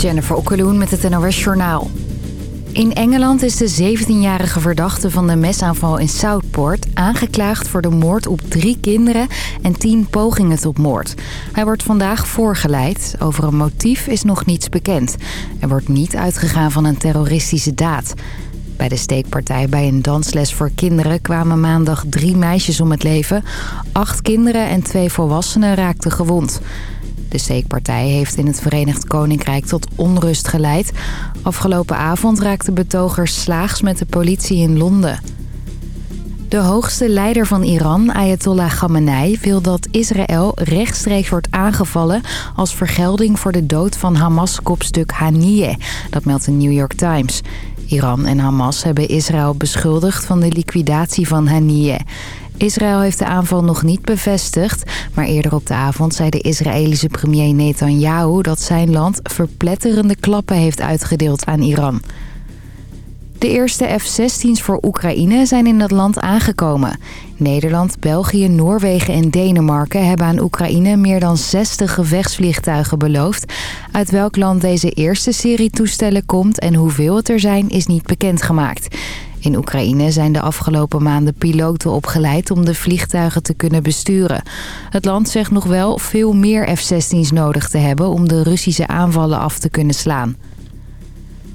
Jennifer Okkeloen met het NOS Journaal. In Engeland is de 17-jarige verdachte van de mesaanval in Southport... aangeklaagd voor de moord op drie kinderen en tien pogingen tot moord. Hij wordt vandaag voorgeleid. Over een motief is nog niets bekend. Er wordt niet uitgegaan van een terroristische daad. Bij de steekpartij bij een dansles voor kinderen kwamen maandag drie meisjes om het leven. Acht kinderen en twee volwassenen raakten gewond. De steekpartij heeft in het Verenigd Koninkrijk tot onrust geleid. Afgelopen avond raakten betogers slaags met de politie in Londen. De hoogste leider van Iran, Ayatollah Khamenei, wil dat Israël rechtstreeks wordt aangevallen als vergelding voor de dood van Hamas-kopstuk Haniyeh. Dat meldt de New York Times. Iran en Hamas hebben Israël beschuldigd van de liquidatie van Haniyeh. Israël heeft de aanval nog niet bevestigd, maar eerder op de avond zei de Israëlische premier Netanyahu dat zijn land verpletterende klappen heeft uitgedeeld aan Iran. De eerste F-16's voor Oekraïne zijn in dat land aangekomen. Nederland, België, Noorwegen en Denemarken hebben aan Oekraïne meer dan 60 gevechtsvliegtuigen beloofd. Uit welk land deze eerste serie toestellen komt en hoeveel het er zijn is niet bekendgemaakt. In Oekraïne zijn de afgelopen maanden piloten opgeleid om de vliegtuigen te kunnen besturen. Het land zegt nog wel veel meer F-16's nodig te hebben om de Russische aanvallen af te kunnen slaan.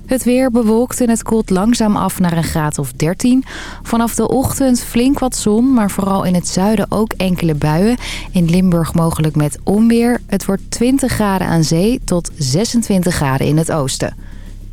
Het weer bewolkt en het koelt langzaam af naar een graad of 13. Vanaf de ochtend flink wat zon, maar vooral in het zuiden ook enkele buien. In Limburg mogelijk met onweer. Het wordt 20 graden aan zee tot 26 graden in het oosten.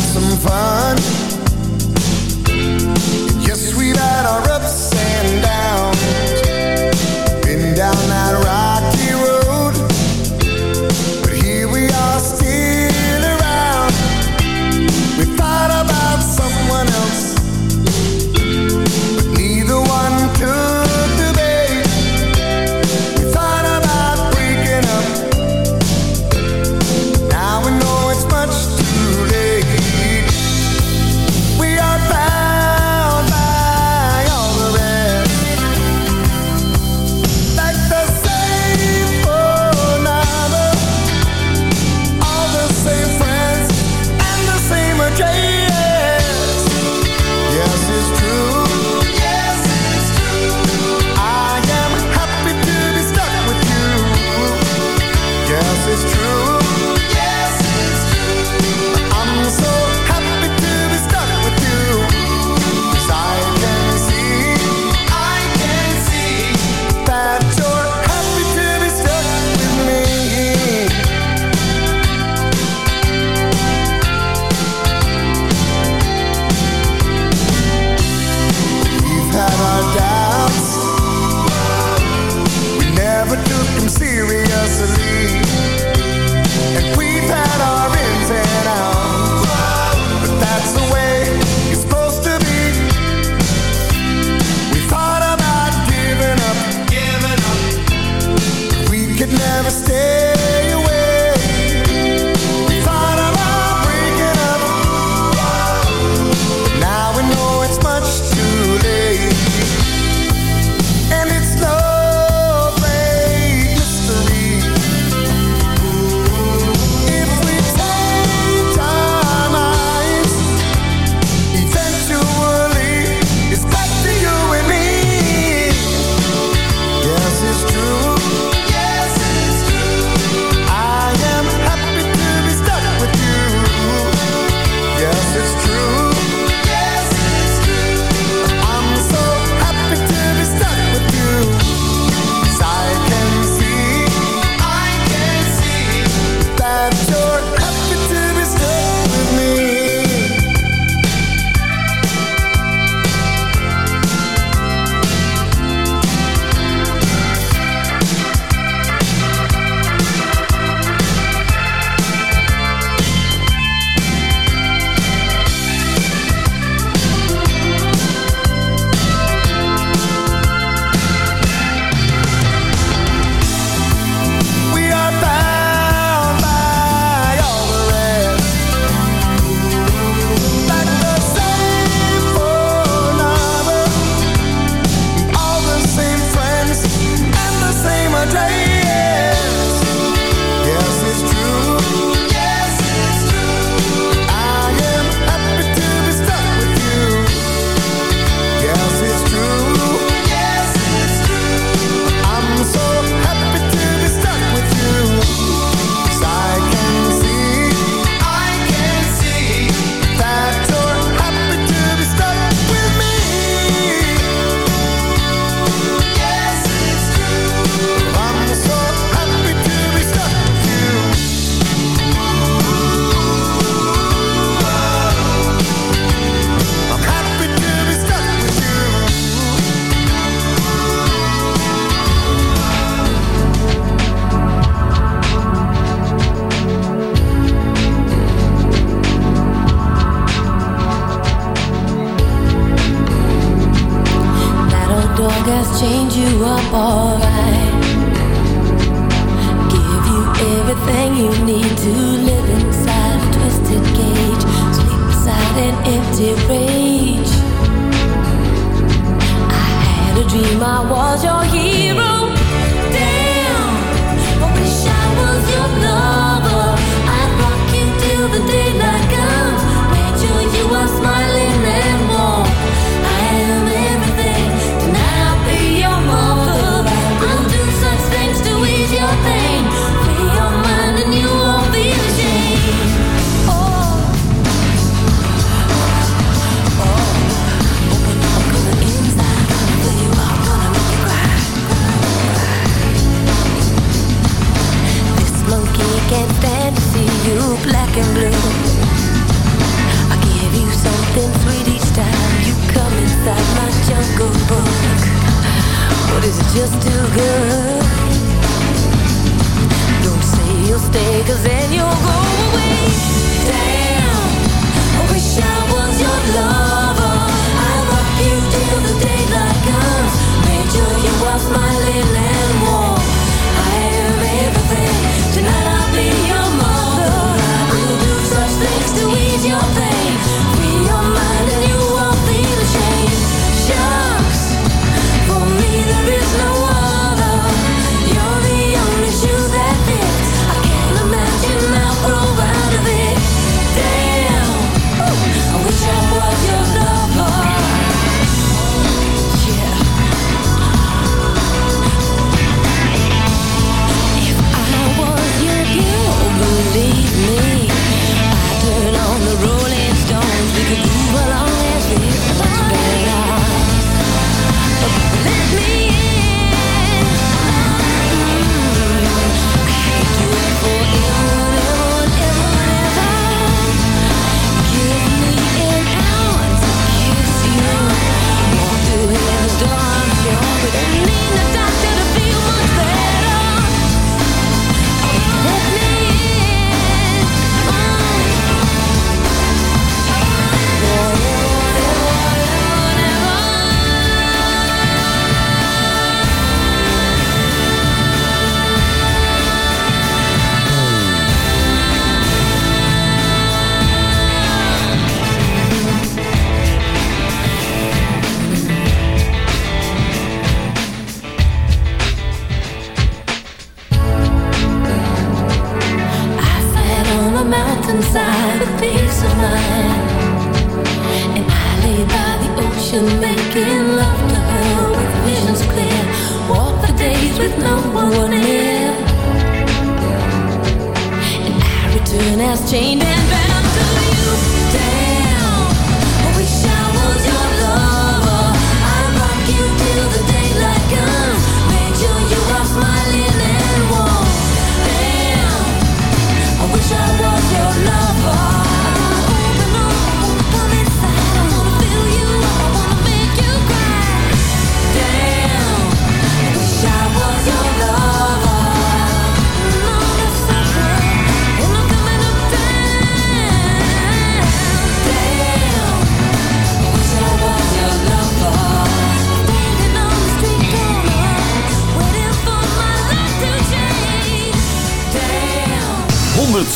some fun.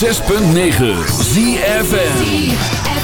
106.9 ZFN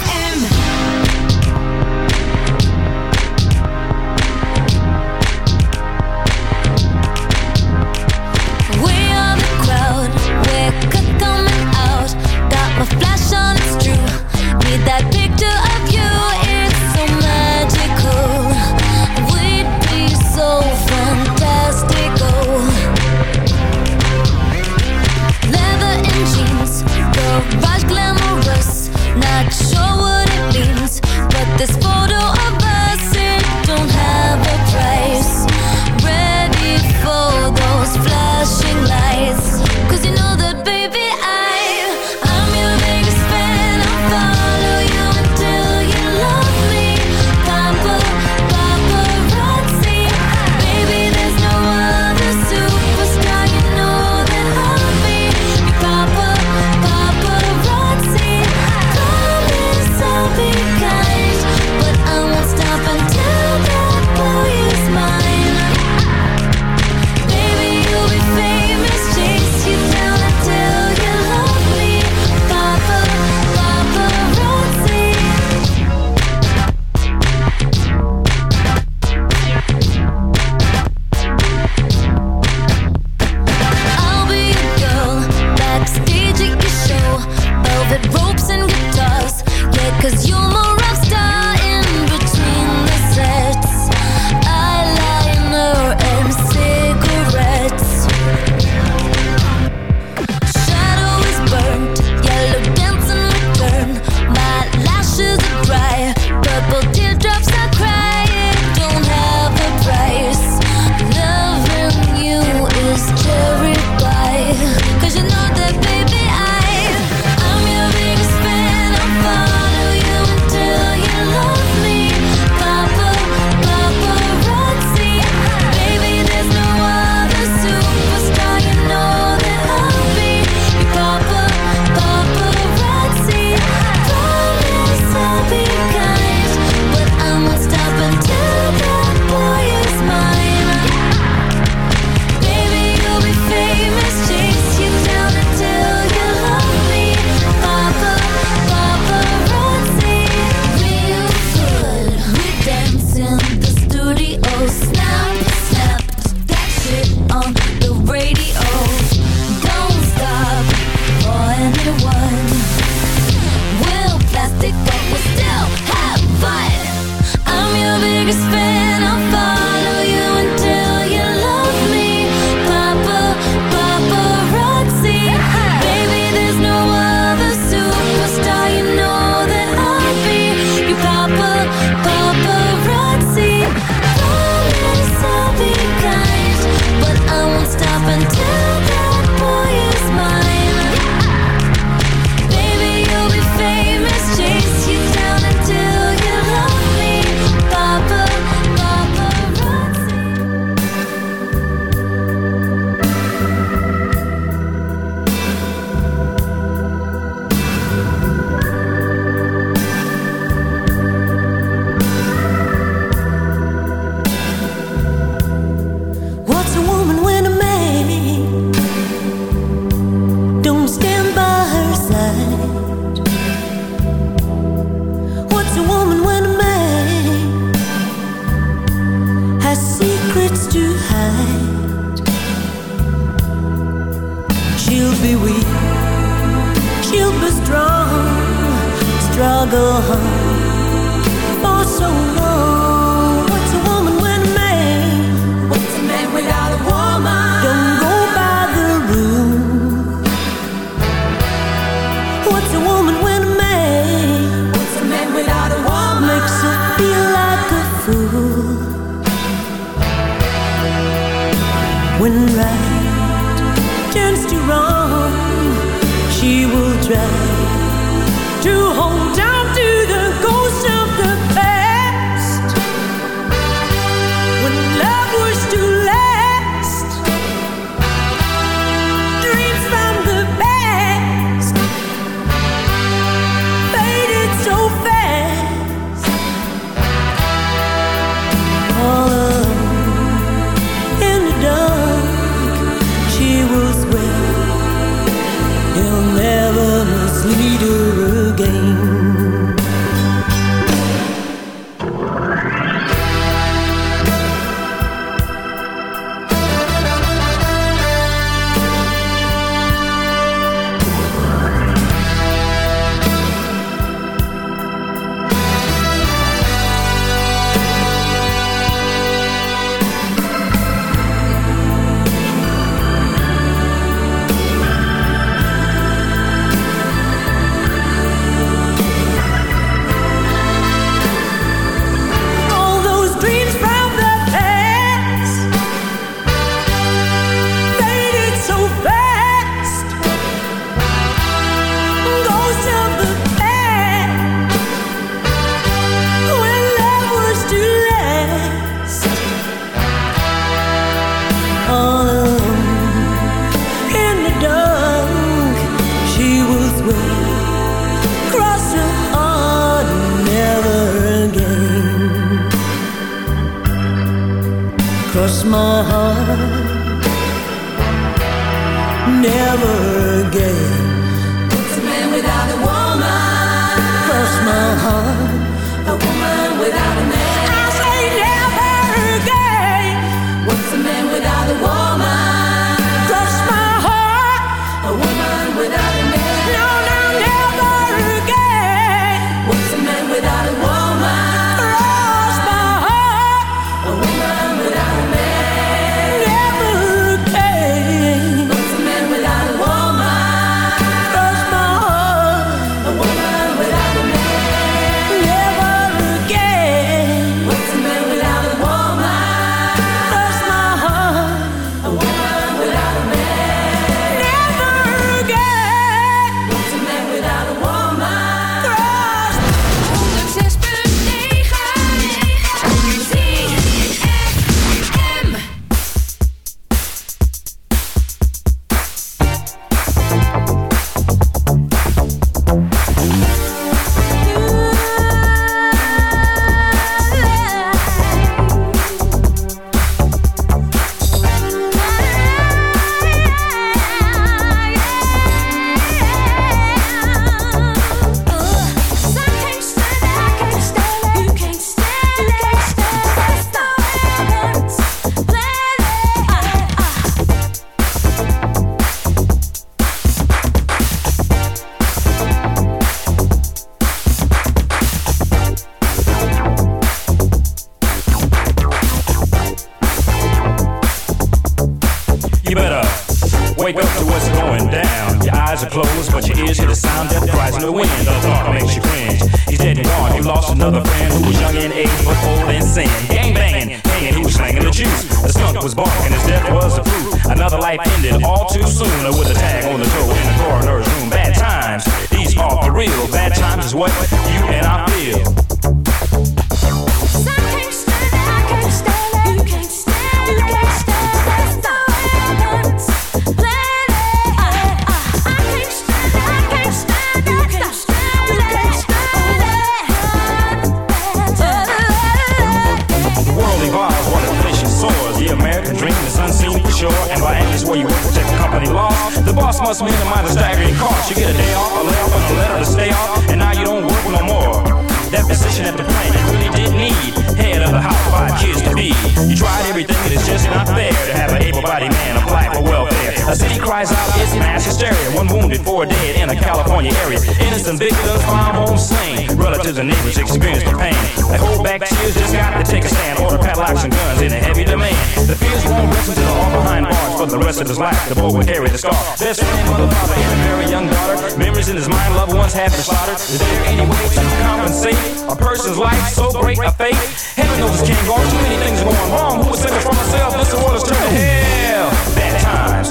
black, well, a city cries out, it's mass hysteria. One wounded, four dead in a California area. Innocent victims found home slain. Relatives and neighbors experience the pain. They hold back tears, just got to take a stand. Order padlocks and guns in a heavy demand. The fears won't rest until all behind bars for the rest of his life. The boy will carry the scar. Best friend, mother, father, and a very young daughter. Memories in his mind, loved ones have been slaughtered. Is there any way to compensate a person's life so great a fate? Heaven knows can't go. Too many things are going wrong. Who would save it for myself? This world is turning hell. Bad times,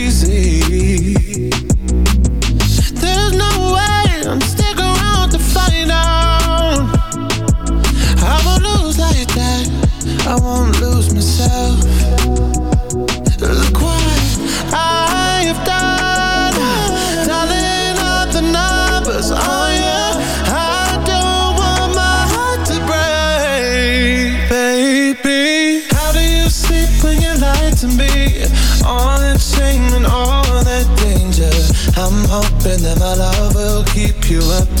you up.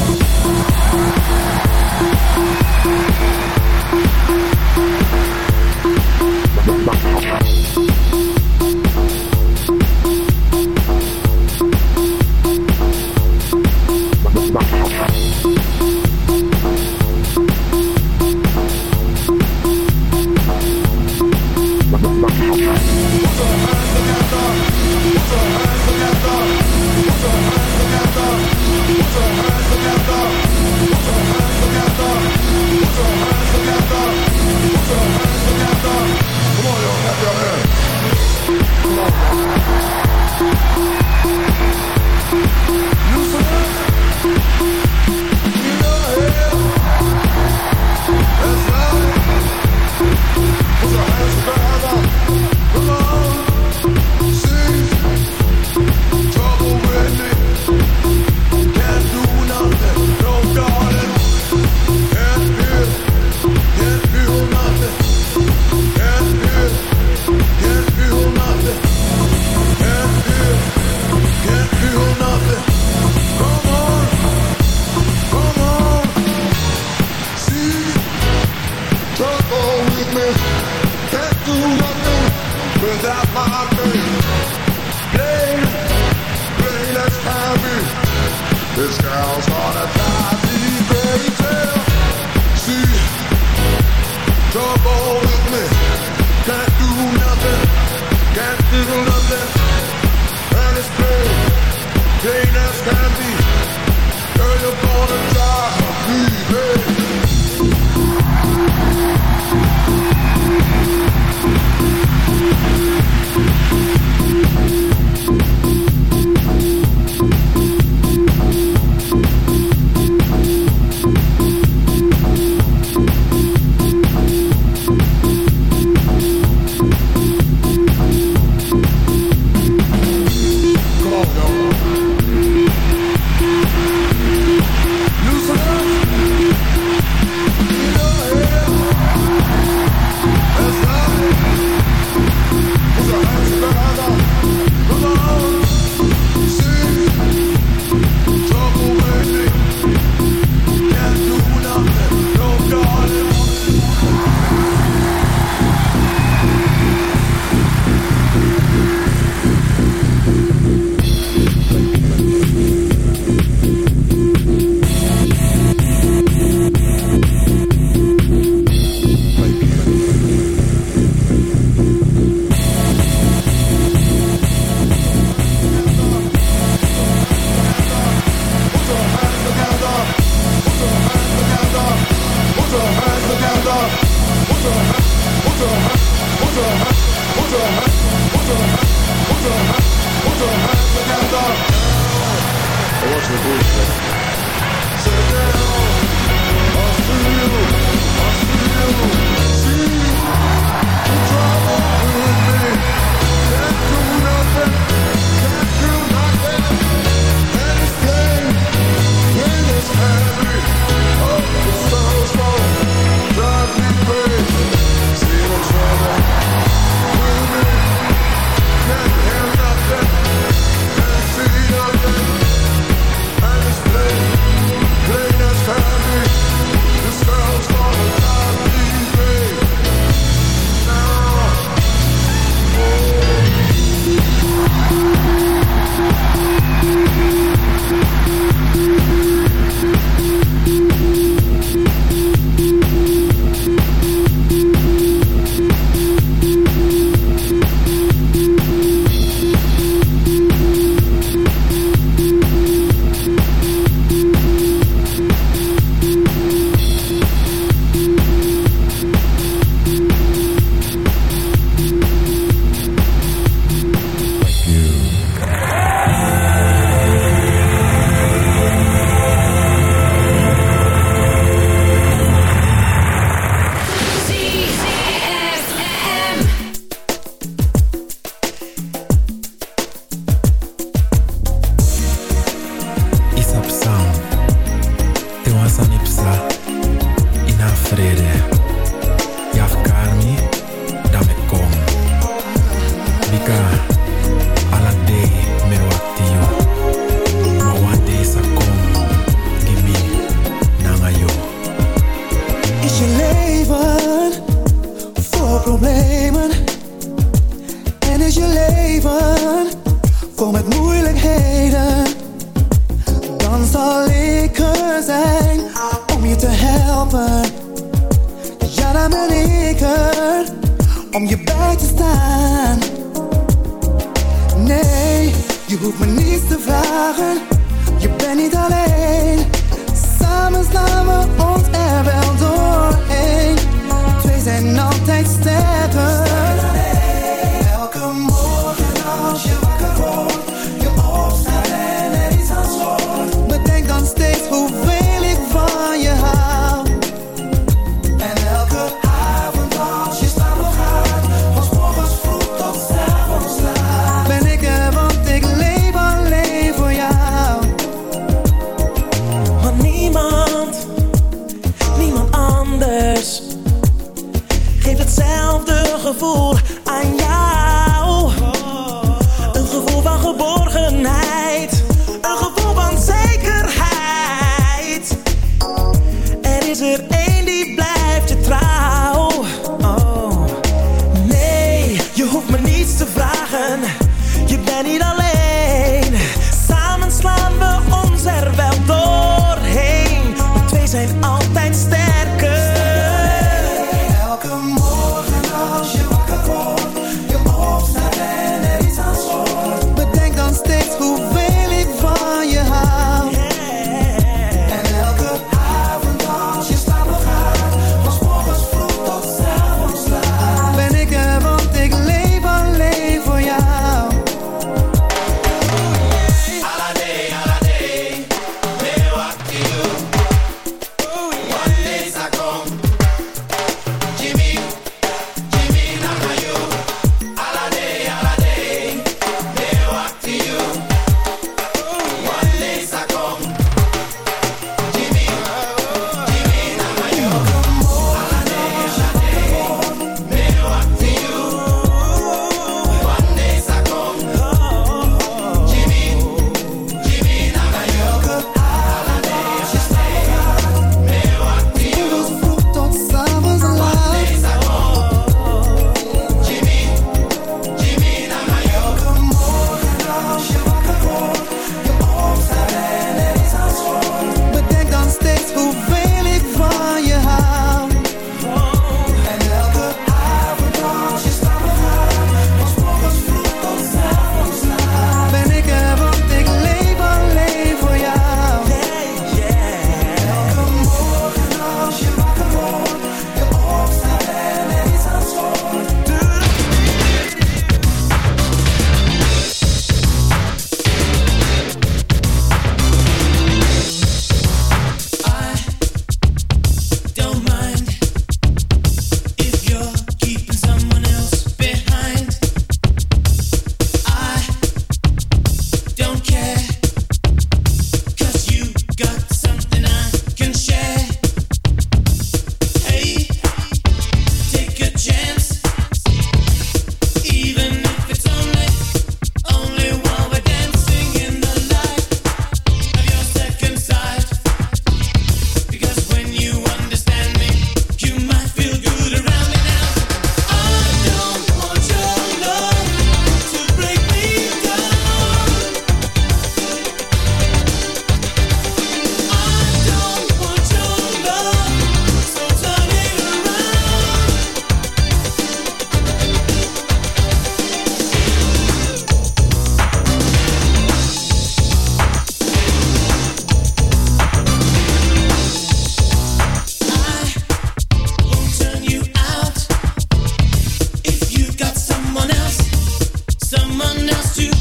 us to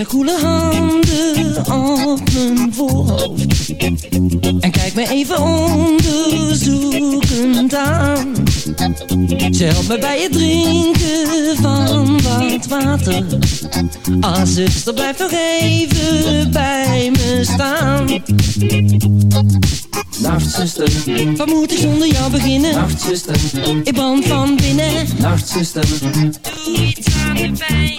Haar koele handen op mijn voorhoofd. En kijkt me even onderzoekend aan. Ze helpt me bij het drinken van wat water. Ah zuster blijf nog even bij me staan. Nacht zuster, Wat moet ik zonder jou beginnen? nacht zuster, Ik brand van binnen. Nacht zuster, Doe iets aan de pijn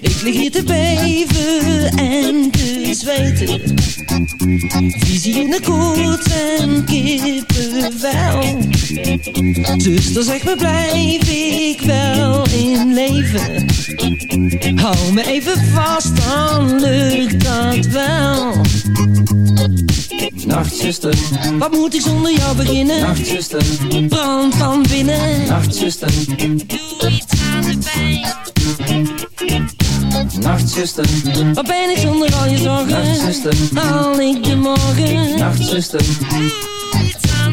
Ik lig hier te beven en te zweten. Visie in de koorts en kippenvel. Zuster, zeg me, blijf ik wel in leven? Hou me even vast, dan lukt dat wel. nacht zuster, Wat moet ik zonder jou beginnen? nacht zuster, Brand van binnen. nacht zuster, Doe iets aan de pijn. Nacht zuster, Wat ben ik zonder al je zorgen? nacht zuster, Haal ik de morgen? nacht zuster, Doe iets aan